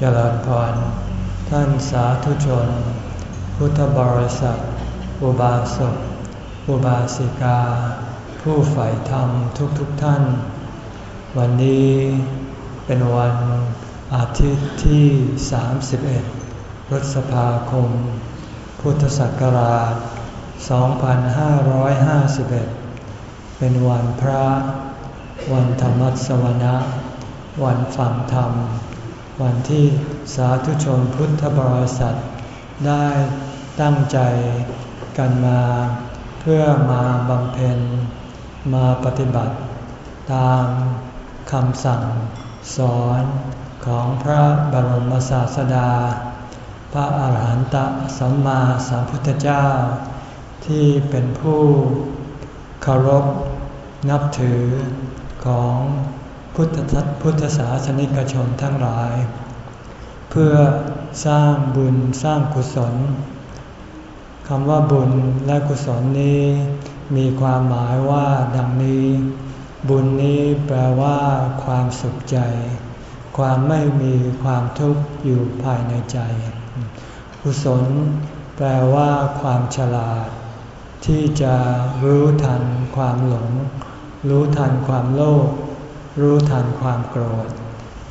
เจริญพร ท่านสาธุชน พุทธบริษัท อุบาสก อุบาสิกา ผู้ใฝ่ธรรมทุกๆทท่าน วันนี้เป็นวันอาทิตย์ที่ 31 พฤษภาคม พุทธศักราช 2551 เป็นวันพระ วันธรรมสวนะ วันฟังธรรม วันที่สาธุชนพุทธบริษัท ได้ตั้งใจกันมา เพื่อมาบำเพ็ญมาปฏิบัติ ตามคำสั่งสอนของพระบรมศาสดา พระอาหารหันตสัมมาสัมพุทธเจ้า ที่เป็นผู้เคารพนับถือของ พุทธพุทธศาสนิกชนทั้งหลาย เพื่อสร้างบุญสร้างกุศลคำว่าบุญและกุศลนี้มีความหมายว่าดังนี้ บุญนี้แปลว่า ความสุขใจ ความไม่มีความทุกข์อยู่ภายในใจ กุศล แปลว่า ความฉลาด ที่จะรู้ทันความหลง รู้ทันความโลภ รู้ทันความโกรธ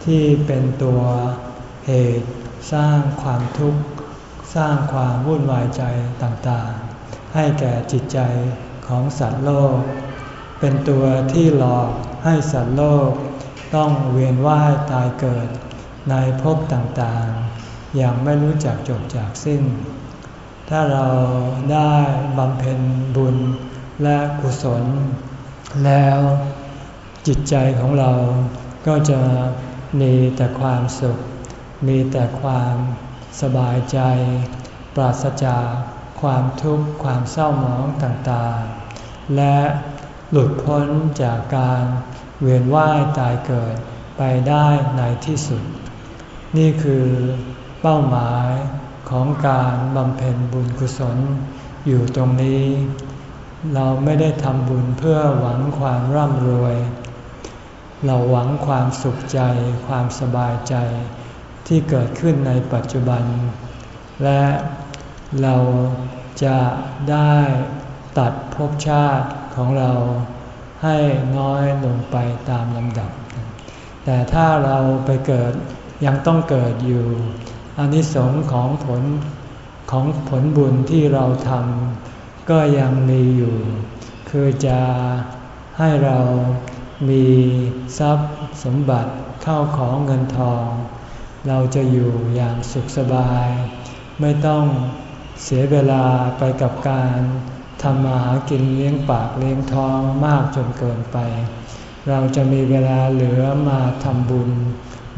ที่เป็นตัวเหตุสร้างความทุกข์ สร้างความวุ่นวายใจต่างๆ ให้แก่จิตใจของสัตว์โลก เป็นตัวที่หลอกให้สัตว์โลก ต้องเวียนว่ายตายเกิดในภพต่างๆ อย่างไม่รู้จักจบจากสิ้น ถ้าเราได้บำเพ็ญบุญและกุศลแล้ว จิตใจของเราก็จะมีแต่ความสุข มีแต่ความสบายใจ ปราศจากความทุกข์ความเศร้าหมองต่างๆ และหลุดพ้นจากการเวียนว่ายตายเกิดไปได้ในที่สุด นี่คือเป้าหมายของการบำเพ็ญบุญกุศลอยู่ตรงนี้ เราไม่ได้ทำบุญเพื่อหวังความร่ำรวย เราหวังความสุขใจความสบายใจที่เกิดขึ้นในปัจจุบัน และเราจะได้ตัดภพชาติของเราให้น้อยลงไปตามลำดับ แต่ถ้าเราไปเกิดยังต้องเกิดอยู่อนิสงค์ของผลของผลบุญที่เราทำก็ยังมีอยู่ คือจะให้เรา มีทรัพย์สมบัติเข้าของเงินทอง เราจะอยู่อย่างสุขสบาย ไม่ต้องเสียเวลาไปกับการทำมาหากินเลี้ยงปากเลี้ยงท้องมากจนเกินไป เราจะมีเวลาเหลือมาทำบุญ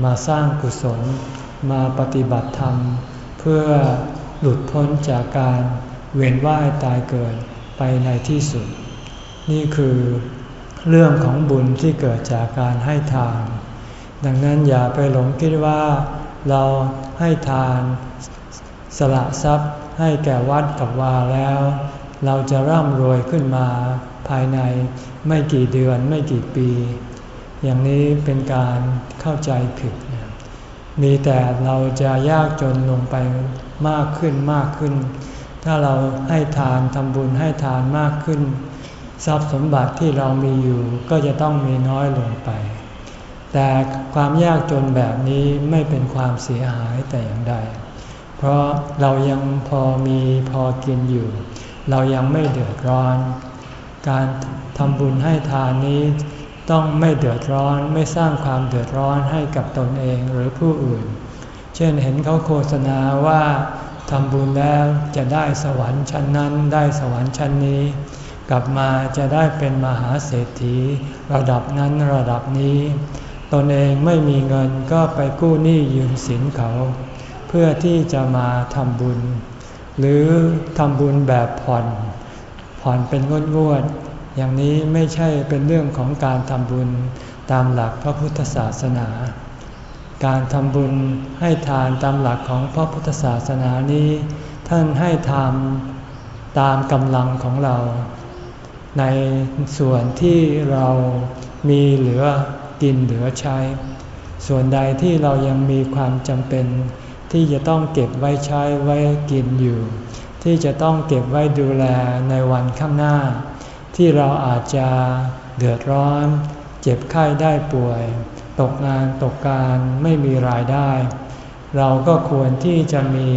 มาสร้างกุศล มาปฏิบัติธรรม เพื่อหลุดพ้นจากการเวียนว่ายตายเกิดไปในที่สุด นี่คือ เรื่องของบุญที่เกิดจากการให้ทาน ดังนั้นอย่าไปหลงคิดว่าเราให้ทานสละทรัพย์ให้แก่วัดกับวาแล้ว เราจะร่ำรวยขึ้นมาภายในไม่กี่เดือนไม่กี่ปี อย่างนี้เป็นการเข้าใจผิด มีแต่เราจะยากจนลงไปมากขึ้นมากขึ้น ถ้าเราให้ทานทำบุญให้ทานมากขึ้น ทรัพย์สมบัติที่เรามีอยู่ก็จะต้องมีน้อยลงไป แต่ความยากจนแบบนี้ไม่เป็นความเสียหายแต่อย่างใด เพราะเรายังพอมีพอกินอยู่ เรายังไม่เดือดร้อน การทำบุญให้ทานนี้ต้องไม่เดือดร้อนไม่สร้างความเดือดร้อนให้กับตนเองหรือผู้อื่น เช่นเห็นเขาโฆษณาว่าทำบุญแล้วจะได้สวรรค์ชั้นนั้นได้สวรรค์ชั้นนี้ กลับมาจะได้เป็นมหาเศรษฐีระดับนั้นระดับนี้ ตนเองไม่มีเงินก็ไปกู้หนี้ยืมสินเขา เพื่อที่จะมาทำบุญ หรือทำบุญแบบผ่อน ผ่อนเป็นงวดงวดอย่างนี้ไม่ใช่เป็นเรื่องของการทำบุญตามหลักพระพุทธศาสนา การทำบุญให้ทานตามหลักของพระพุทธศาสนานี้ ท่านให้ทำตามกำลังของเรา ในส่วนที่เรามีเหลือกินเหลือใช้ ส่วนใดที่เรายังมีความจำเป็น ที่จะต้องเก็บไว้ใช้ไว้กินอยู่ ที่จะต้องเก็บไว้ดูแลในวันข้างหน้า ที่เราอาจจะเดือดร้อน เจ็บไข้ได้ป่วย ตกงานตกการไม่มีรายได้ เราก็ควรที่จะมี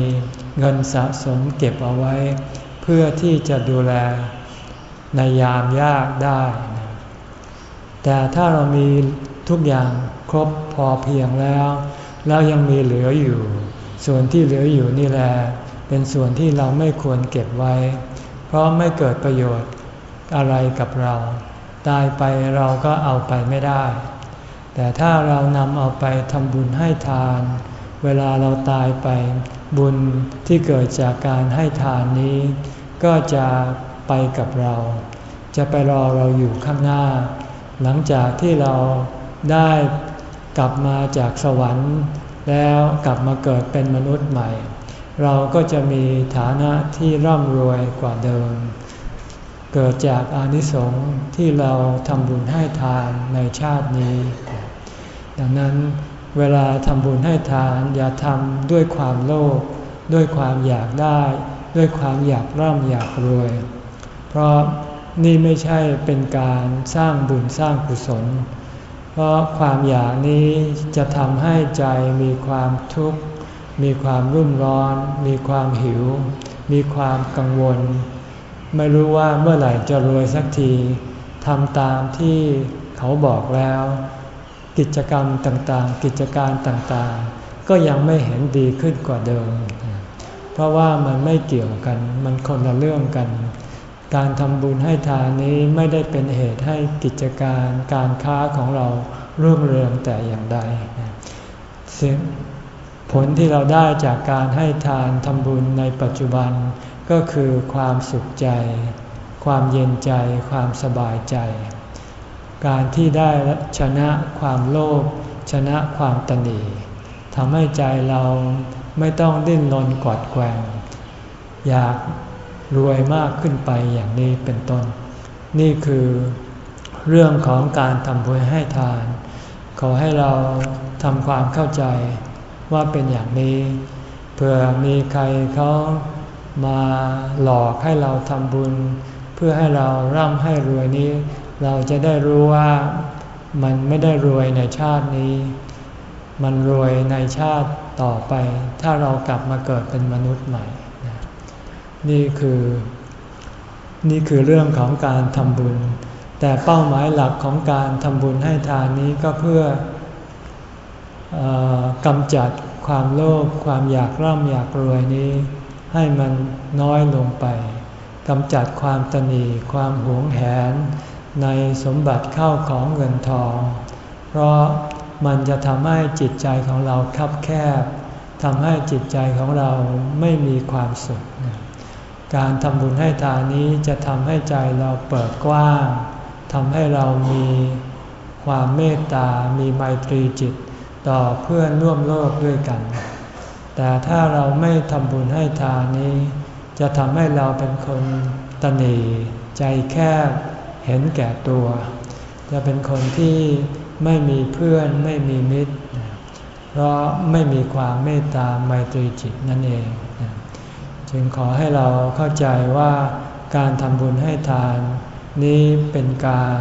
เงินสะสมเก็บเอาไว้ เพื่อที่จะดูแล ในยามยากได้ แต่ถ้าเรามีทุกอย่างครบพอเพียงแล้ว แล้วยังมีเหลืออยู่ ส่วนที่เหลืออยู่นี่แหละเป็นส่วนที่เราไม่ควรเก็บไว้ เพราะไม่เกิดประโยชน์อะไรกับเรา ตายไปเราก็เอาไปไม่ได้ แต่ถ้าเรานำเอาไปทำบุญให้ทาน เวลาเราตายไปบุญที่เกิดจากการให้ทานนี้ ก็จะ ไปกับเรา จะไปรอเราอยู่ข้างหน้า หลังจากที่เราได้กลับมาจากสวรรค์ แล้วกลับมาเกิดเป็นมนุษย์ใหม่ เราก็จะมีฐานะที่ร่ำรวยกว่าเดิม เกิดจากอานิสงส์ที่เราทำบุญให้ทานในชาตินี้ ดังนั้นเวลาทำบุญให้ทานอย่าทำด้วยความโลภด้วยความอยากได้ ด้วยความอยากร่ำอยากรวย เพราะนี่ไม่ใช่เป็นการสร้างบุญสร้างกุศล เพราะความอยากนี้จะทำให้ใจมีความทุกข์ มีความรุ่มร้อน มีความหิว มีความกังวล ไม่รู้ว่าเมื่อไหร่จะรวยสักทีทำตามที่เขาบอกแล้ว กิจกรรมต่างๆ กิจการต่างๆ ก็ยังไม่เห็นดีขึ้นกว่าเดิม เพราะว่ามันไม่เกี่ยวกัน มันคนละเรื่องกัน การทำบุญให้ทานนี้ไม่ได้เป็นเหตุให้กิจการการค้าของเรารุ่งเรืองแต่อย่างใดผลที่เราได้จากการให้ทานทำบุญในปัจจุบันก็คือความสุขใจ ความเย็นใจ ความสบายใจ การที่ได้ชนะความโลภชนะความตนีทำให้ใจเราไม่ต้องดิ้นรนกอดแกงอยาก รวยมากขึ้นไปอย่างนี้เป็นต้น นี่คือเรื่องของการทำบุญให้ทาน ขอให้เราทำความเข้าใจว่าเป็นอย่างนี้เพื่อมีใครเขามาหลอกให้เราทำบุญ เพื่อให้เราร่ำให้รวยนี้ เราจะได้รู้ว่ามันไม่ได้รวยในชาตินี้ มันรวยในชาติต่อไป ถ้าเรากลับมาเกิดเป็นมนุษย์ใหม่ นี่คือ นี่คือเรื่องของการทำบุญ แต่เป้าหมายหลักของการทำบุญให้ทานนี้ก็เพื่อกำจัดความโลภความอยากร่ำอยากรวยนี้ ให้มันน้อยลงไปกำจัดความตนีความหวงแหน ในสมบัติเข้าของเงินทอง เพราะมันจะทำให้จิตใจของเราคับแคบทำให้จิตใจของเราไม่มีความสุข การทำบุญให้ทานนี้จะทำให้ใจเราเปิดกว้างทำให้เรามีความเมตตา มีไมตรีจิต ต่อเพื่อนร่วมโลกด้วยกัน แต่ถ้าเราไม่ทำบุญให้ทานนี้ จะทำให้เราเป็นคนตนีใจแคบ เห็นแก่ตัว จะเป็นคนที่ไม่มีเพื่อนไม่มีมิตร เพราะไม่มีความเมตตาไมตรีจิตนั่นเอง จึงขอให้เราเข้าใจว่าการทำบุญให้ทาน นี้เป็นการ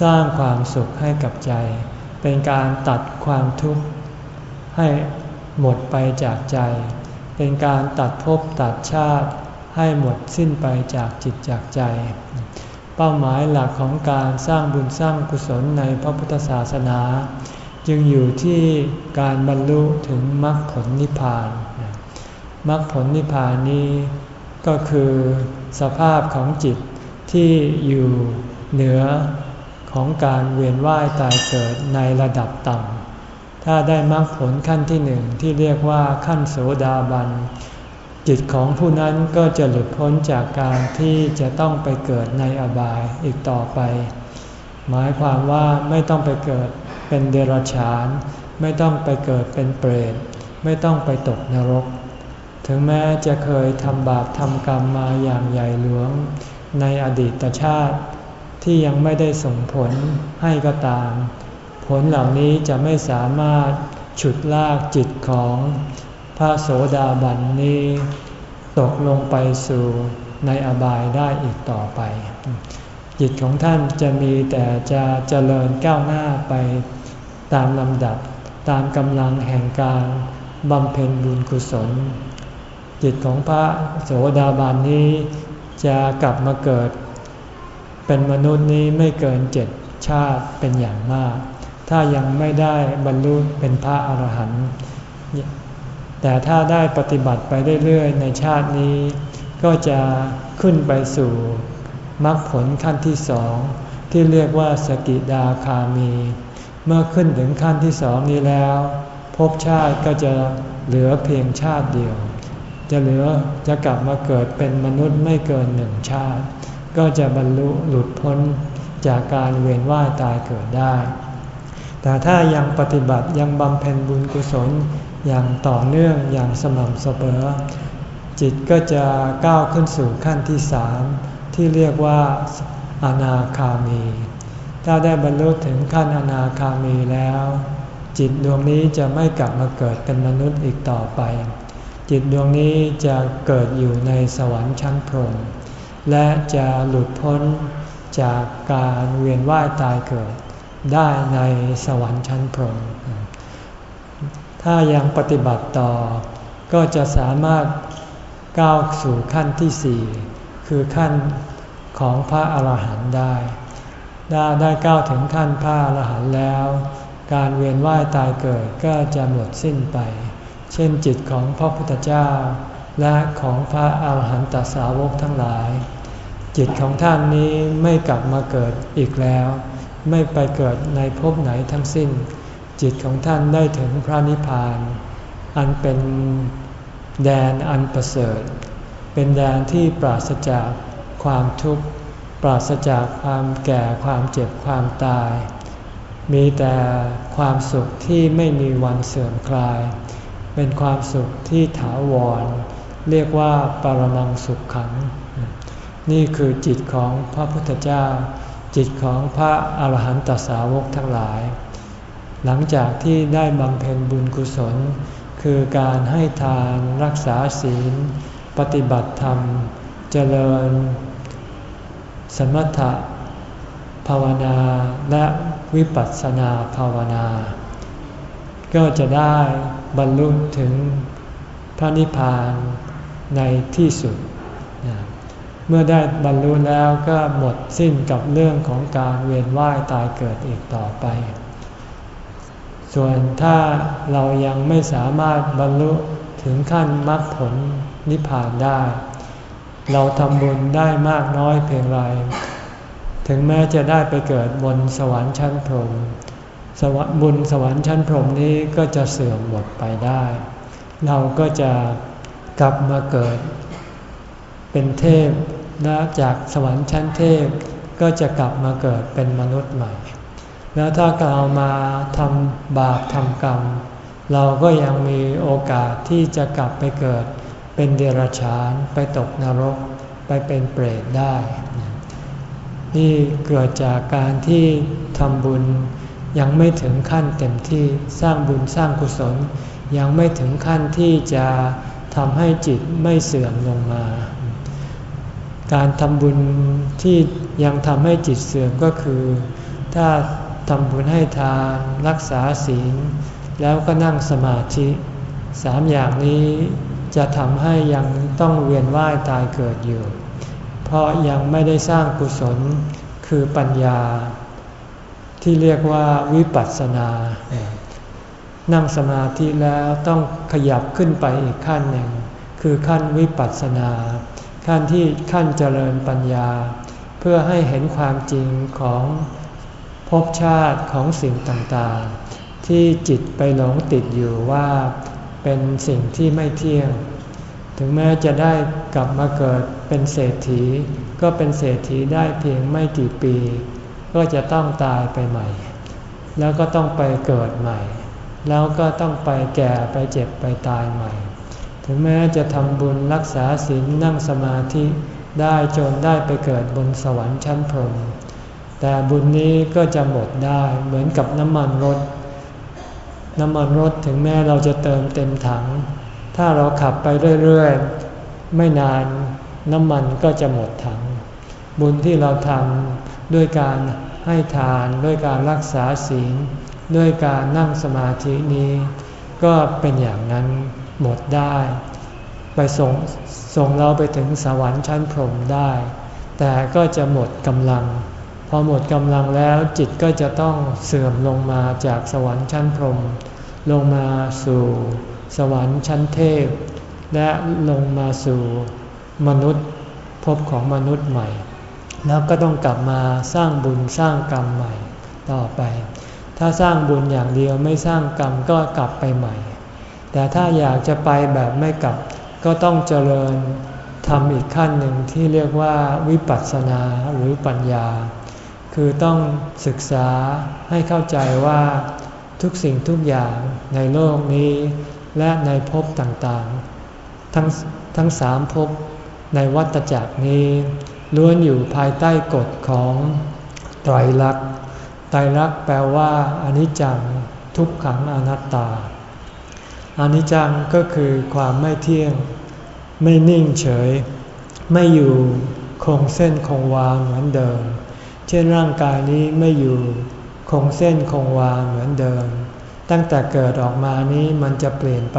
สร้างความสุขให้กับใจ เป็นการตัดความทุกข์ให้หมดไปจากใจ เป็นการตัดภพตัดชาติให้หมดสิ้นไปจากจิตจากใจ เป้าหมายหลักของการสร้างบุญสร้างกุศลในพระพุทธศาสนา จึงอยู่ที่การบรรลุถึงมรรคผลนิพพาน มรรคผลนิพพานนี้ก็คือสภาพของจิตที่อยู่เหนือของการเวียนว่ายตายเกิดในระดับต่ำ ถ้าได้มรรคผลขั้นที่หนึ่งที่เรียกว่าขั้นโสดาบัน จิตของผู้นั้นก็จะหลุดพ้นจากการที่จะต้องไปเกิดในอบายอีกต่อไป หมายความว่าไม่ต้องไปเกิดเป็นเดรัจฉาน ไม่ต้องไปเกิดเป็นเปรต ไม่ต้องไปตกนรก ถึงแม้จะเคยทำบาปทำกรรมมาอย่างใหญ่หลวง ในอดีตชาติที่ยังไม่ได้ส่งผลให้ก็ตาม ผลเหล่านี้จะไม่สามารถฉุดลากจิตของพระโสดาบันนี้ ตกลงไปสู่ในอบายได้อีกต่อไป จิตของท่านจะมีแต่จะเจริญก้าวหน้าไปตามลำดับตามกำลังแห่งการบำเพ็ญบุญกุศล จิตของพระโสดาบันนี้จะกลับมาเกิด เป็นมนุษย์นี้ไม่เกินเจ็ดชาติเป็นอย่างมาก ถ้ายังไม่ได้บรรลุเป็นพระอรหันต์แต่ถ้าได้ปฏิบัติไปเรื่อยๆ ในชาตินี้ ก็จะขึ้นไปสู่มรรคผลขั้นที่สองที่เรียกว่าสกิดาคามี เมื่อขึ้นถึงขั้นที่สองนี้แล้วภพชาติก็จะเหลือเพียงชาติเดียว จะเหลือจะกลับมาเกิดเป็นมนุษย์ไม่เกินหนึ่งชาติ ก็จะบรรลุหลุดพ้นจากการเวียนว่ายตายเกิดได้ แต่ถ้ายังปฏิบัติยังบำเพ็ญบุญกุศลอย่างต่อเนื่องอย่างสม่ำเสมอจิตก็จะก้าวขึ้นสู่ขั้นที่สามที่เรียกว่าอนาคามี ถ้าได้บรรลุถึงขั้นอนาคามีแล้ว จิตดวงนี้จะไม่กลับมาเกิดเป็นมนุษย์อีกต่อไป จิตดวงนี้จะเกิดอยู่ในสวรรค์ชั้นพรหมและจะหลุดพ้นจากการเวียนว่ายตายเกิดได้ในสวรรค์ชั้นพรหมถ้ายังปฏิบัติต่อ ก็จะสามารถก้าวสู่ขั้นที่สี่คือขั้นของพระอาหารหันต์ได้ได้ได้ก้าวถึงขั้นพระอาหารหันต์แล้ว การเวียนว่ายตายเกิดก็จะหมดสิ้นไป เช่นจิตของพระพุทธเจ้า และของพระอาหารหันตสาวกทั้งหลาย จิตของท่านนี้ไม่กลับมาเกิดอีกแล้ว ไม่ไปเกิดในภพไหนทั้งสิ้น จิตของท่านได้ถึงพระนิพพาน อันเป็นแดนอันประเสริฐ เป็นแดนที่ปราศจากความทุกข์ ปราศจากความแก่ความเจ็บความตาย มีแต่ความสุขที่ไม่มีวันเสื่อมคลาย เป็นความสุขที่ถาวร เรียกว่าปรมังสุขขัง นี่คือจิตของพระพุทธเจ้า จิตของพระอาหารหันตสาวกทั้งหลาย หลังจากที่ได้บำเพ็ญบุญกุศล คือการให้ทานรักษาศีล ปฏิบัติธรรม เจริญ สมถะภาวนาและวิปัสสนาภาวนา ก็จะได้ บรรลุถึงพระนิพพานในที่สุด เมื่อได้บรรลุแล้วก็หมดสิ้นกับเรื่องของการเวียนว่ายตายเกิดอีกต่อไป ส่วนถ้าเรายังไม่สามารถบรรลุถึงขั้นมรรคผลนิพพานได้ เราทำบุญได้มากน้อยเพียงไร ถึงแม้จะได้ไปเกิดบนสวรรค์ชั้นพรหม สวรรค์บุญสวรรค์ชั้นพรหมนี้ก็จะเสื่อมหมดไปได้ เราก็จะกลับมาเกิด เป็นเทพและจากสวรรค์ชั้นเทพก็จะกลับมาเกิดเป็นมนุษย์ใหม่ แล้วถ้าเรามาทำบาปทำกรรม เราก็ยังมีโอกาสที่จะกลับไปเกิด เป็นเดรัจฉานไปตกนรก ไปเป็นเปรตได้ นี่เกิดจากการที่ทำบุญ ยังไม่ถึงขั้นเต็มที่สร้างบุญสร้างกุศล ยังไม่ถึงขั้นที่จะทำให้จิตไม่เสื่อมลงมา การทำบุญที่ยังทำให้จิตเสื่อมก็คือ ถ้าทำบุญให้ทานรักษาศีล แล้วก็นั่งสมาธิสามอย่างนี้จะทำให้ยังต้องเวียนว่ายตายเกิดอยู่ เพราะยังไม่ได้สร้างกุศลคือปัญญา ที่เรียกว่าวิปัสสนา นั่งสมาธิแล้วต้องขยับขึ้นไปอีกขั้นหนึ่ง คือขั้นวิปัสสนา ขั้นที่ขั้นเจริญปัญญา เพื่อให้เห็นความจริงของภพชาติของสิ่งต่างๆ ที่จิตไปหลงติดอยู่ว่าเป็นสิ่งที่ไม่เที่ยง ถึงแม้จะได้กลับมาเกิดเป็นเศรษฐี ก็เป็นเศรษฐีได้เพียงไม่กี่ปี ก็จะต้องตายไปใหม่ แล้วก็ต้องไปเกิดใหม่ แล้วก็ต้องไปแก่ไปเจ็บไปตายใหม่ ถึงแม้จะทำบุญรักษาศีลนั่งสมาธิได้จนได้ไปเกิดบนสวรรค์ชั้นพรหมแต่บุญนี้ก็จะหมดได้เหมือนกับน้ำมันรถ น้ำมันรถถึงแม้เราจะเติมเต็มถัง ถ้าเราขับไปเรื่อยๆ ไม่นานน้ำมันก็จะหมดถัง บุญที่เราทำด้วยการ ให้ทานด้วยการรักษาศีลด้วยการนั่งสมาธินี้ ก็เป็นอย่างนั้นหมดได้ ไปส่งส่งเราไปถึงสวรรค์ชั้นพรหมได้ แต่ก็จะหมดกำลัง พอหมดกำลังแล้วจิตก็จะต้องเสื่อมลงมาจากสวรรค์ชั้นพรหมลงมาสู่สวรรค์ชั้นเทพ และลงมาสู่มนุษย์พบของมนุษย์ใหม่ แล้วก็ต้องกลับมาสร้างบุญสร้างกรรมใหม่ต่อไป ถ้าสร้างบุญอย่างเดียวไม่สร้างกรรมก็กลับไปใหม่ แต่ถ้าอยากจะไปแบบไม่กลับ ก็ต้องเจริญทำอีกขั้นหนึ่งที่เรียกว่าวิปัสสนาหรือปัญญา คือต้องศึกษาให้เข้าใจว่าทุกสิ่งทุกอย่างในโลกนี้ และในภพต่างๆ ทั้งทั้งสามภพในวัฏจักรนี้ ล้วนอยู่ภายใต้กฎของไตรลักษณ์ไตรลักษณ์แปลว่าอนิจจังทุกขังอนัตตาอนิจจังก็คือความไม่เที่ยง ไม่นิ่งเฉย ไม่อยู่คงเส้นคงวาเหมือนเดิม เช่นร่างกายนี้ไม่อยู่คงเส้นคงวาเหมือนเดิม ตั้งแต่เกิดออกมานี้มันจะเปลี่ยนไป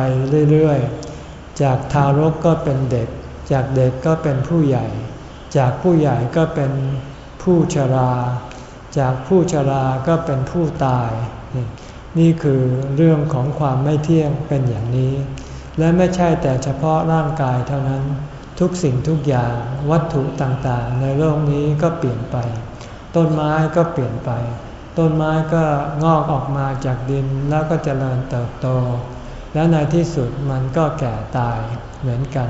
เรื่อยๆ จากทารกก็เป็นเด็ก จากเด็กก็เป็นผู้ใหญ่ จากผู้ใหญ่ก็เป็นผู้ชรา จากผู้ชราก็เป็นผู้ตาย นี่คือเรื่องของความไม่เที่ยงเป็นอย่างนี้ และไม่ใช่แต่เฉพาะร่างกายเท่านั้น ทุกสิ่งทุกอย่างวัตถุต่างๆ ในโลกนี้ก็เปลี่ยนไป ต้นไม้ก็เปลี่ยนไป ต้นไม้ก็งอกออกมาจากดินแล้วก็เจริญเติบโต และในที่สุดมันก็แก่ตายเหมือนกัน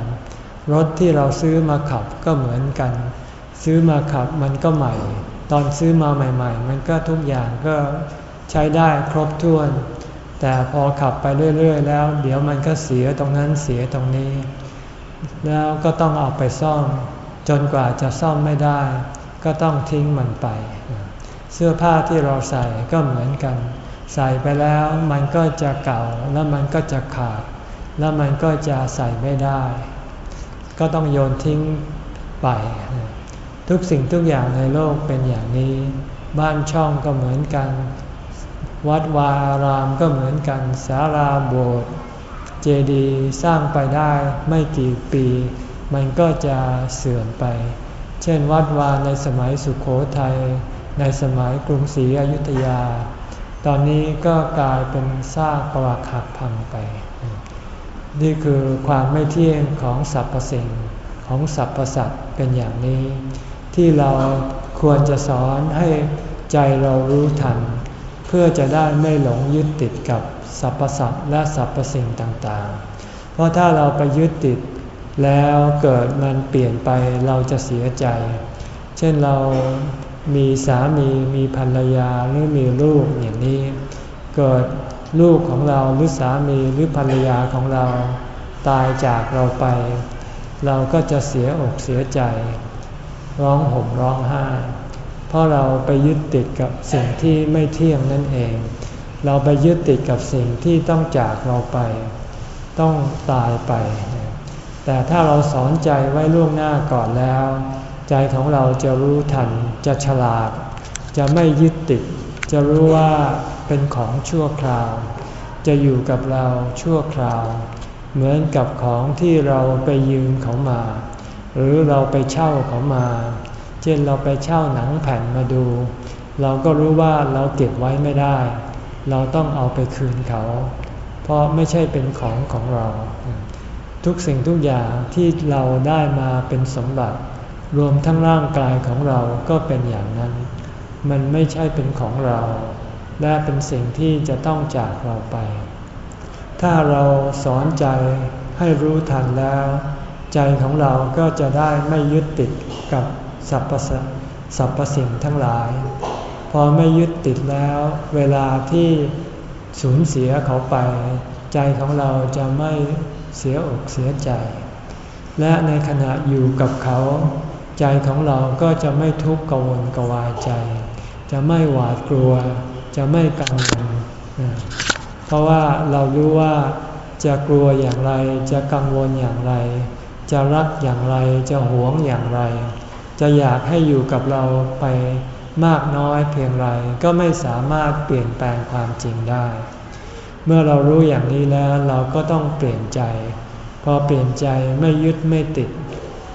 รถที่เราซื้อมาขับก็เหมือนกัน ซื้อมาขับมันก็ใหม่ ตอนซื้อมาใหม่ ๆ มันก็ทุกอย่างก็ใช้ได้ครบถ้วน แต่พอขับไปเรื่อย ๆ แล้ว เดี๋ยวมันก็เสียตรงนั้นเสียตรงนี้ แล้วก็ต้องเอาไปซ่อม จนกว่าจะซ่อมไม่ได้ ก็ต้องทิ้งมันไป เสื้อผ้าที่เราใส่ก็เหมือนกัน ใส่ไปแล้วมันก็จะเก่าแล้วมันก็จะขาด แล้วมันก็จะใส่ไม่ได้ ก็ต้องโยนทิ้งไป ทุกสิ่งทุกอย่างในโลกเป็นอย่างนี้ บ้านช่องก็เหมือนกัน วัดวาอารามก็เหมือนกันศาลาโบสถ์เจดีย์สร้างไปได้ไม่กี่ปี มันก็จะเสื่อมไป เช่นวัดวาในสมัยสุขโขทยัยในสมัยกรุงศรีอยุธยา ตอนนี้ก็กลายเป็นซากปรักหักพังไป นี่คือความไม่เที่ยงของสรรพสิ่งของสรรพสัตว์เป็นอย่างนี้ ที่เราควรจะสอนให้ใจเรารู้ทัน เพื่อจะได้ไม่หลงยึดติดกับสรรพสัตว์และสรรพสิ่งต่างๆ เพราะถ้าเราไปยึดติดแล้วเกิดมันเปลี่ยนไปเราจะเสียใจ เช่นเรามีสามีมีภรรยาหรือมีลูกอย่างนี้ เกิด ลูกของเราหรือสามีหรือภรรยาของเราตายจากเราไป เราก็จะเสียอกเสียใจ ร้องห่มร้องไห้ เพราะเราไปยึดติดกับสิ่งที่ไม่เที่ยงนั่นเอง เราไปยึดติดกับสิ่งที่ต้องจากเราไป ต้องตายไป แต่ถ้าเราสอนใจไว้ล่วงหน้าก่อนแล้ว ใจของเราจะรู้ทันจะฉลาด จะไม่ยึดติด จะรู้ว่าเป็นของชั่วคราว จะอยู่กับเราชั่วคราว เหมือนกับของที่เราไปยืมเขามา หรือเราไปเช่าเขามา เช่นเราไปเช่าหนังแผ่นมาดู เราก็รู้ว่าเราเก็บไว้ไม่ได้ เราต้องเอาไปคืนเขา เพราะไม่ใช่เป็นของของเรา ทุกสิ่งทุกอย่างที่เราได้มาเป็นสมบัติ รวมทั้งร่างกายของเราก็เป็นอย่างนั้น มันไม่ใช่เป็นของเรา และเป็นสิ่งที่จะต้องจากเราไป ถ้าเราสอนใจให้รู้ทันแล้ว ใจของเราก็จะได้ไม่ยึดติดกับสรรพสรรพสิ่งทั้งหลาย พอไม่ยึดติดแล้ว เวลาที่สูญเสียเขาไป ใจของเราจะไม่เสียอกเสียใจ และในขณะอยู่กับเขา ใจของเราก็จะไม่ทุกข์กังวลกวายใจ จะไม่หวาดกลัว จะไม่กังวลเพราะว่าเรารู้ว่าจะกลัวอย่างไร จะกังวลอย่างไร จะรักอย่างไร จะหวงอย่างไร จะอยากให้อยู่กับเราไปมากน้อยเพียงไรก็ไม่สามารถเปลี่ยนแปลงความจริงได้ เมื่อเรารู้อย่างนี้แล้วเราก็ต้องเปลี่ยนใจ พอเปลี่ยนใจไม่ยึดไม่ติด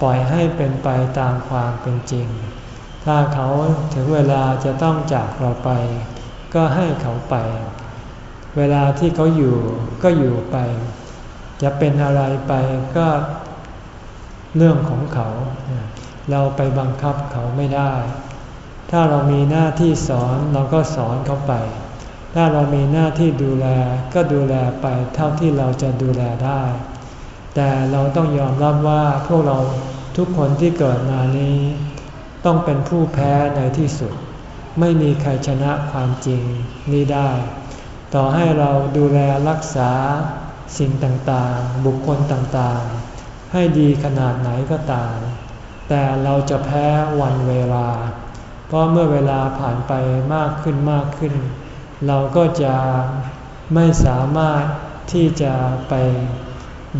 ปล่อยให้เป็นไปตามความเป็นจริง ถ้าเขาถึงเวลาจะต้องจากเราไป ก็ให้เขาไป เวลาที่เขาอยู่ก็อยู่ไป จะเป็นอะไรไปก็เรื่องของเขา เราไปบังคับเขาไม่ได้ ถ้าเรามีหน้าที่สอนเราก็สอนเขาไป ถ้าเรามีหน้าที่ดูแลก็ดูแลไปเท่าที่เราจะดูแลได้ แต่เราต้องยอมรับว่าพวกเราทุกคนที่เกิดมานี้ ต้องเป็นผู้แพ้ในที่สุด ไม่มีใครชนะความจริงนี้ได้ ต่อให้เราดูแลรักษาสิ่งต่างๆ บุคคลต่างๆ ให้ดีขนาดไหนก็ตาม แต่เราจะแพ้วันเวลา เพราะเมื่อเวลาผ่านไปมากขึ้นมากขึ้น เราก็จะไม่สามารถที่จะไป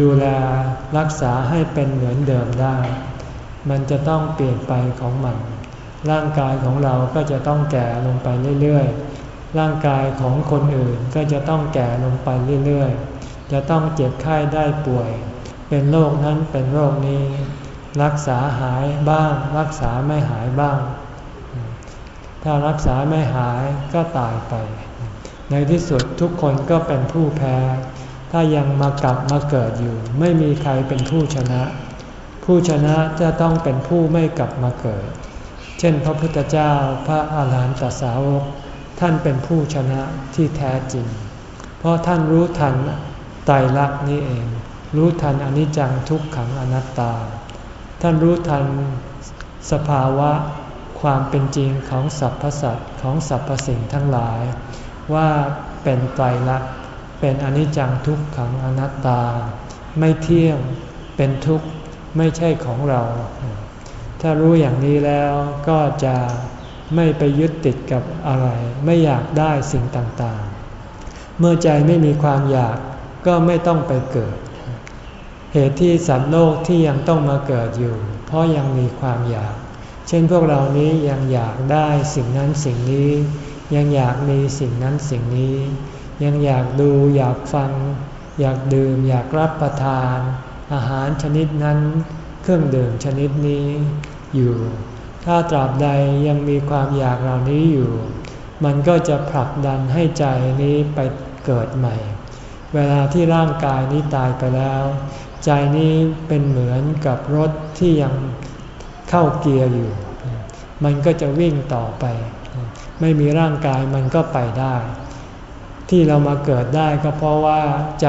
ดูแลรักษาให้เป็นเหมือนเดิมได้ มันจะต้องเปลี่ยนไปของมัน ร่างกายของเราก็จะต้องแก่ลงไปเรื่อยๆ ร่างกายของคนอื่นก็จะต้องแก่ลงไปเรื่อยๆ จะต้องเจ็บไข้ได้ป่วย เป็นโรคนั้นเป็นโรคนี้ รักษาหายบ้าง รักษาไม่หายบ้าง ถ้ารักษาไม่หายก็ตายไป ในที่สุดทุกคนก็เป็นผู้แพ้ ถ้ายังมากลับมาเกิดอยู่ ไม่มีใครเป็นผู้ชนะ ผู้ชนะจะต้องเป็นผู้ไม่กลับมาเกิด เช่นพระพุทธเจ้าพระอาหารหันตสาวก ท่านเป็นผู้ชนะที่แท้จริง เพราะท่านรู้ทันไตรลักษณ์นี้เอง รู้ทันอนิจจังทุกขังอนัตตา ท่านรู้ทันสภาวะความเป็นจริงของสรรพสัตว์ของสรรพสิ่งทั้งหลาย ว่าเป็นไตรลักษณ์เป็นอนิจจังทุกขังอนัตตา ไม่เที่ยงเป็นทุกข์ ไม่ใช่ของเรา ถ้ารู้อย่างนี้แล้วก็จะไม่ไปยึดติดกับอะไร ไม่อยากได้สิ่งต่างๆ เมื่อใจไม่มีความอยากก็ไม่ต้องไปเกิด เหตุที่สัตว์โลกที่ยังต้องมาเกิดอยู่ เพราะยังมีความอยาก เช่นพวกเรานี้ยังอยากได้สิ่งนั้นสิ่งนี้ ยังอยากมีสิ่งนั้นสิ่งนี้ ยังอยากดูอยากฟัง อยากดื่มอยากรับประทาน อาหารชนิดนั้น เครื่องดื่มชนิดนี้อยู่ ถ้าตราบใดยังมีความอยากเหล่านี้อยู่ มันก็จะผลักดันให้ใจนี้ไปเกิดใหม่ เวลาที่ร่างกายนี้ตายไปแล้ว ใจนี้เป็นเหมือนกับรถที่ยังเข้าเกียร์อยู่ มันก็จะวิ่งต่อไป ไม่มีร่างกายมันก็ไปได้ ที่เรามาเกิดได้ก็เพราะว่าใจ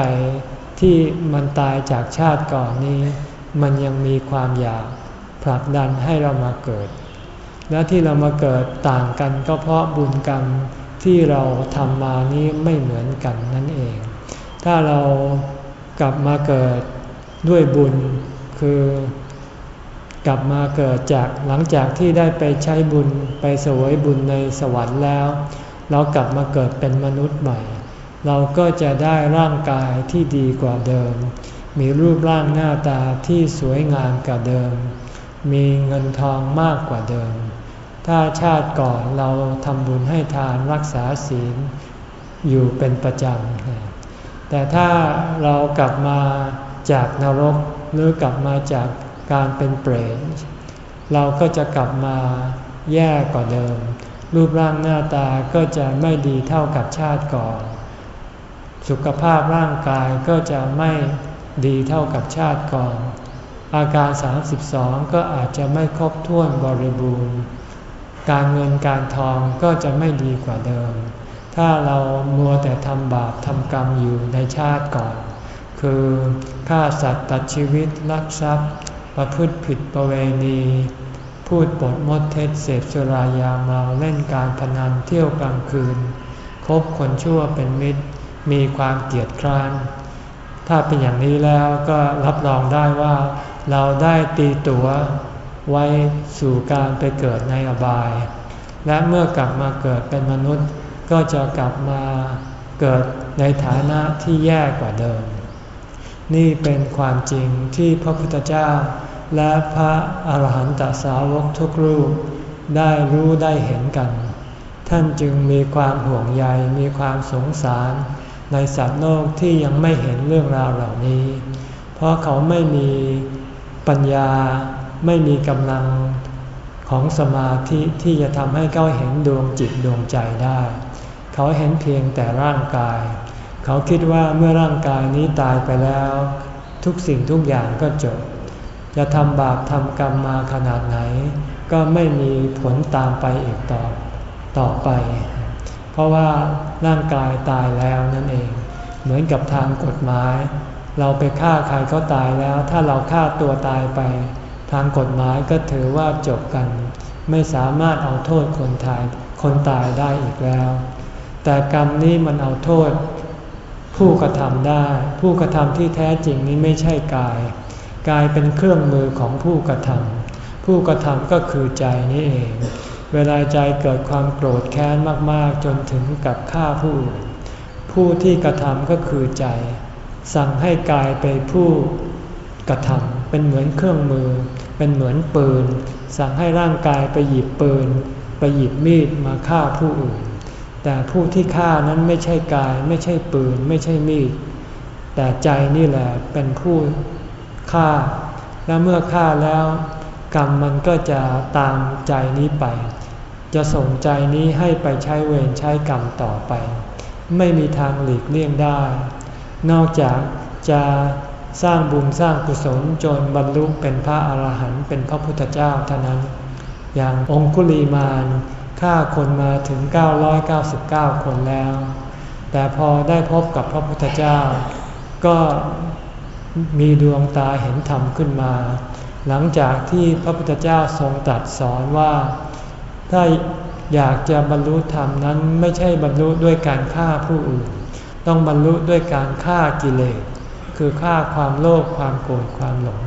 ที่มันตายจากชาติก่อนนี้ มันยังมีความอยากผลักดันให้เรามาเกิด และที่เรามาเกิดต่างกันก็เพราะบุญกรรมที่เราทำมานี้ไม่เหมือนกันนั่นเอง ถ้าเรากลับมาเกิดด้วยบุญคือกลับมาเกิดจากหลังจากที่ได้ไปใช้บุญไปสวยบุญในสวรรค์แล้ว เรากลับมาเกิดเป็นมนุษย์ใหม่ เราก็จะได้ร่างกายที่ดีกว่าเดิม มีรูปร่างหน้าตาที่สวยงามกว่าเดิม มีเงินทองมากกว่าเดิม ถ้าชาติก่อนเราทำบุญให้ทานรักษาศีลอยู่เป็นประจำ แต่ถ้าเรากลับมาจากนรกหรือกลับมาจากการเป็นเปรตเราก็จะกลับมาแย่กว่าเดิม รูปร่างหน้าตาก็จะไม่ดีเท่ากับชาติก่อน สุขภาพร่างกายก็จะไม่ดีเท่ากับชาติก่อน อาการ 32 ก็อาจจะไม่ครบถ้วนบริบูรณ์ การเงินการทองก็จะไม่ดีกว่าเดิม ถ้าเรามัวแต่ทำบาปทำกรรมอยู่ในชาติก่อน คือฆ่าสัตว์ตัดชีวิตลักทรัพย์ ประพฤติผิดประเวณี พูดปดมดเท็จเสพสุรายาเมาเล่นการพนันเที่ยวกลางคืน คบคนชั่วเป็นมิตร มีความเกียดคร้าน ถ้าเป็นอย่างนี้แล้วก็รับรองได้ว่า เราได้ตีตัวไว้สู่การไปเกิดในอบาย และเมื่อกลับมาเกิดเป็นมนุษย์ ก็จะกลับมาเกิดในฐานะที่แย่กว่าเดิม นี่เป็นความจริงที่พระพุทธเจ้า และพระอาหารหันตสาวกทุกรูป ได้รู้ได้เห็นกัน ท่านจึงมีความห่วงใยมีความสงสาร ในสัตว์โลกที่ยังไม่เห็นเรื่องราวเหล่านี้ เพราะเขาไม่มีปัญญาไม่มีกำลังของสมาธิที่จะทำให้เขาเห็นดวงจิตดวงใจได้ เขาเห็นเพียงแต่ร่างกาย เขาคิดว่าเมื่อร่างกายนี้ตายไปแล้ว ทุกสิ่งทุกอย่างก็จบ จะทำบาปทำกรรมมาขนาดไหน ก็ไม่มีผลตามไปอีกต่อต่อไป เพราะว่าร่างกายตายแล้วนั่นเอง เหมือนกับทางกฎหมาย เราไปฆ่าใครเขาตายแล้ว ถ้าเราฆ่าตัวตายไป ทางกฎหมายก็ถือว่าจบกัน ไม่สามารถเอาโทษคนตายคนตายได้อีกแล้ว แต่กรรมนี้มันเอาโทษ ผู้กระทำได้ ผู้กระทำที่แท้จริงนี้ไม่ใช่กาย กายเป็นเครื่องมือของผู้กระทำผู้กระทำก็คือใจนี่เอง เวลาใจเกิดความโกรธแค้นมากๆ จนถึงกับฆ่าผู้อื่นผู้ที่กระทำก็คือใจ สั่งให้กายไปผู้กระทำเป็นเหมือนเครื่องมือ เป็นเหมือนปืน สั่งให้ร่างกายไปหยิบปืน ไปหยิบมีดมาฆ่าผู้อื่น แต่ผู้ที่ฆ่านั้นไม่ใช่กาย ไม่ใช่ปืน ไม่ใช่มีด แต่ใจนี่แหละเป็นผู้ฆ่า และเมื่อฆ่าแล้ว กรรมมันก็จะตามใจนี้ไป จะส่งใจนี้ให้ไปใช้เวรใช้กรรมต่อไป ไม่มีทางหลีกเลี่ยงได้ นอกจากจะสร้างบุญสร้างกุศลจนบรรลุเป็นพระอาหารหันต์เป็นพระพุทธเจ้าเท่านั้น อย่างองคุลีมานฆ่าคนมาถึง 999 คนแล้ว แต่พอได้พบกับพระพุทธเจ้า ก็มีดวงตาเห็นธรรมขึ้นมา หลังจากที่พระพุทธเจ้าทรงตรัสสอนว่า ถ้าอยากจะบรรลุธรรมนั้นไม่ใช่บรรลุด้วยการฆ่าผู้อื่น ต้องบรรลุด้วยการฆ่ากิเลส คือฆ่าความโลภความโกรธความหลง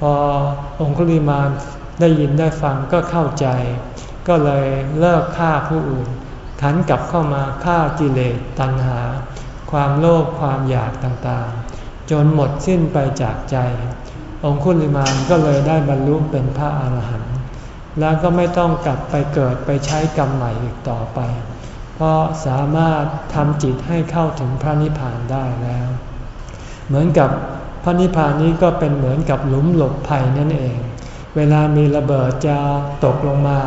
พอองคุลิมานได้ยินได้ฟังก็เข้าใจ ก็เลยเลิกฆ่าผู้อื่นขันกลับเข้ามาฆ่ากิเลสตัณหา ความโลภความอยากต่างๆ จนหมดสิ้นไปจากใจ องคุลิมานก็เลยได้บรรลุเป็นพระอาหารหันต์ แล้วก็ไม่ต้องกลับไปเกิดไปใช้กรรมใหม่อีกต่อไป เพราะสามารถทำจิตให้เข้าถึงพระนิพพานได้แล้ว เหมือนกับพระนิพพานนี้ก็เป็นเหมือนกับหลุมหลบภัยนั่นเอง เวลามีระเบิดจะตกลงมา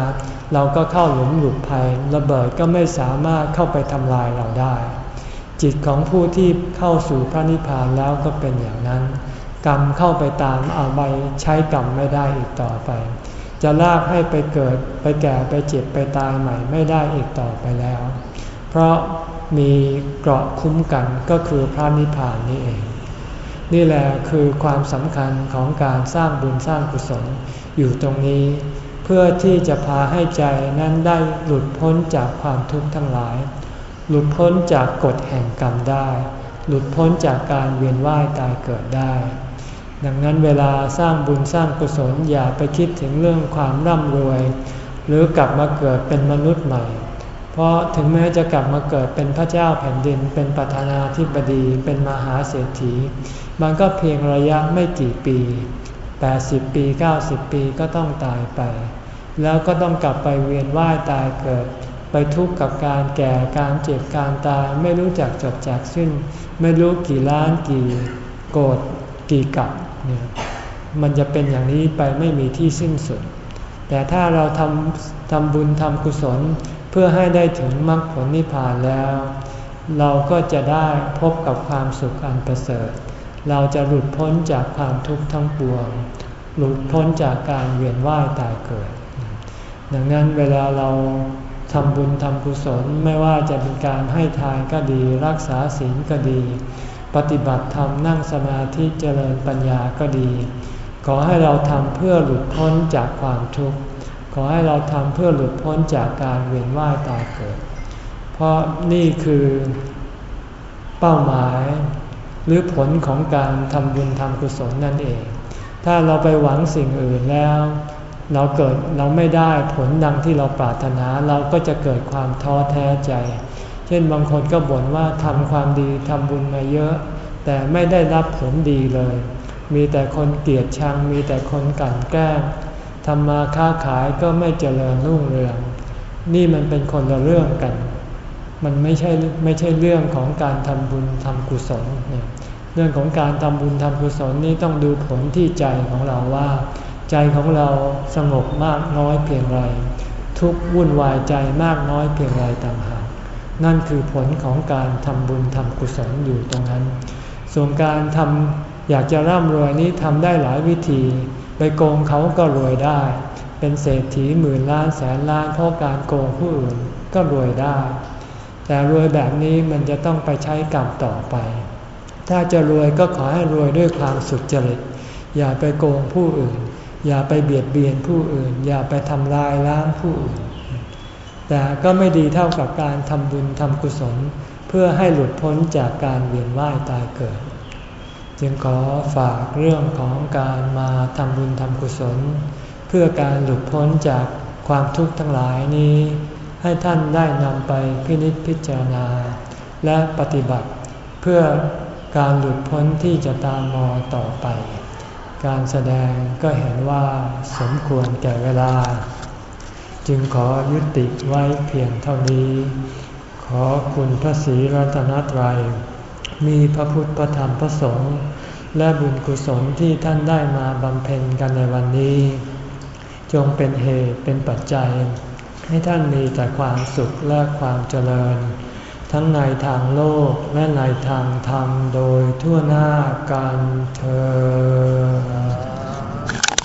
เราก็เข้าหลุมหลบภัย ระเบิดก็ไม่สามารถเข้าไปทำลายเราได้ จิตของผู้ที่เข้าสู่พระนิพพานแล้วก็เป็นอย่างนั้น กรรมเข้าไปตามเอาไปใช้กรรมไม่ได้อีกต่อไป จะลากให้ไปเกิดไปแก่ไปเจ็บไปตายใหม่ไม่ได้อีกต่อไปแล้ว เพราะมีเกราะคุ้มกันก็คือพระนิพพานนี่เอง นี่แหละคือความสำคัญของการสร้างบุญสร้างกุศลอยู่ตรงนี้ เพื่อที่จะพาให้ใจนั้นได้หลุดพ้นจากความทุกข์ทั้งหลาย หลุดพ้นจากกฎแห่งกรรมได้ หลุดพ้นจากการเวียนว่ายตายเกิดได้ ดังนั้นเวลาสร้างบุญสร้างกุศลอย่าไปคิดถึงเรื่องความร่ำรวย หรือกลับมาเกิดเป็นมนุษย์ใหม่ เพราะถึงแม้จะกลับมาเกิดเป็นพระเจ้าแผ่นดิน เป็นประธานาธิบดี เป็นมหาเศรษฐี มันก็เพียงระยะไม่กี่ปี 80 ปี 90 ปีก็ต้องตายไป แล้วก็ต้องกลับไปเวียนว่ายตายเกิด ไปทุกข์กับการแก่การเจ็บการตายไม่รู้จักจบจากสิ้น ไม่รู้กี่ล้านกี่โกดกี่กับ มันจะเป็นอย่างนี้ไปไม่มีที่สิ้นสุด แต่ถ้าเราทำทำบุญทำกุศลเพื่อให้ได้ถึงมรรคผลนิพพานแล้ว เราก็จะได้พบกับความสุขอันประเสริฐ เราจะหลุดพ้นจากความทุกข์ทั้งปวง หลุดพ้นจากการเวียนว่ายตายเกิด ดังนั้นเวลาเราทำบุญทำกุศลไม่ว่าจะเป็นการให้ทานก็ดี รักษาศีลก็ดี ปฏิบัติธรรมนั่งสมาธิเจริญปัญญาก็ดี ขอให้เราทำเพื่อหลุดพ้นจากความทุกข์ ขอให้เราทำเพื่อหลุดพ้นจากการเวียนว่ายตายเกิด เพราะนี่คือเป้าหมายหรือผลของการทำบุญทำกุศลนั่นเอง ถ้าเราไปหวังสิ่งอื่นแล้ว เราเกิดเราไม่ได้ผลดังที่เราปรารถนาเราก็จะเกิดความท้อแท้ใจ ช่นบางคนก็บ่นว่าทำความดีทำบุญมาเยอะ แต่ไม่ได้รับผลดีเลย มีแต่คนเกลียดชัง มีแต่คนกลั่นแกล้งทำมาค้าขายก็ไม่เจริญรุ่งเรือง นี่มันเป็นคนละเรื่องกัน มันไม่ใช่ไม่ใช่เรื่องของการทำบุญทำกุศลเนี่ยเรื่องของการทำบุญทำกุศลนี่ต้องดูผลที่ใจของเราว่า ใจของเราสงบมากน้อยเพียงไร ทุกวุ่นวายใจมากน้อยเพียงไรต่างหาก นั่นคือผลของการทำบุญทำกุศลอยู่ตรงนั้น ส่วนการทำอยากจะร่ำรวยนี้ทำได้หลายวิธี ไปโกงเขาก็รวยได้ เป็นเศรษฐีหมื่นล้านแสนล้านเพราะการโกงผู้อื่นก็รวยได้ แต่รวยแบบนี้มันจะต้องไปใช้กรรมต่อไป ถ้าจะรวยก็ขอให้รวยด้วยความสุจริต อย่าไปโกงผู้อื่น อย่าไปเบียดเบียนผู้อื่น อย่าไปทำลายล้างผู้อื่น แต่ก็ไม่ดีเท่ากับการทำบุญทำกุศล เพื่อให้หลุดพ้นจากการเวียนว่ายตายเกิด จึงขอฝากเรื่องของการมาทำบุญทำกุศล เพื่อการหลุดพ้นจากความทุกข์ทั้งหลายนี้ ให้ท่านได้นำไปพินิจพิจารณา และปฏิบัติเพื่อการหลุดพ้นที่จะตามมอต่อไป การแสดงก็เห็นว่าสมควรแก่เวลา จึงขอยุติไว้เพียงเท่านี้ ขอคุณพระศรีรัตนตรัย มีพระพุทธพระธรรมพระสงฆ์และบุญกุศลที่ท่านได้มาบำเพ็ญกันในวันนี้ จงเป็นเหตุเป็นปัจจัย ให้ท่านมีแต่ความสุขและความเจริญ ทั้งในทางโลกและในทางธรรมโดยทั่วหน้ากันเธอ